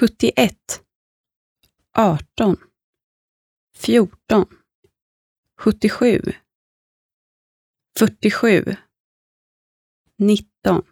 71, 18, 14, 77, 47, 19,